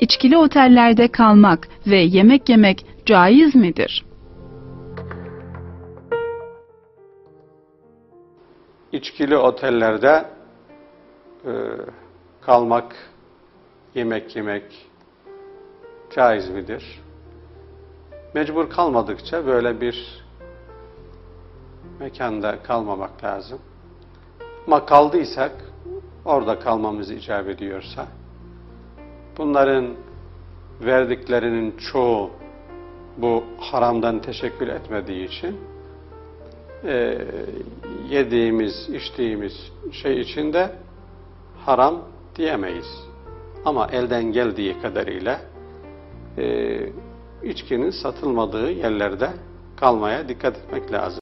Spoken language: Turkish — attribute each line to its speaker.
Speaker 1: İçkili otellerde kalmak ve yemek yemek caiz midir?
Speaker 2: İçkili otellerde e, kalmak, yemek yemek caiz midir? Mecbur kalmadıkça böyle bir mekanda kalmamak lazım. Ama kaldıysak, orada kalmamız icap ediyorsa, bunların verdiklerinin çoğu bu haramdan teşekkül etmediği için e, yediğimiz, içtiğimiz şey içinde haram diyemeyiz. Ama elden geldiği kadarıyla e, içkinin satılmadığı yerlerde kalmaya dikkat etmek lazım.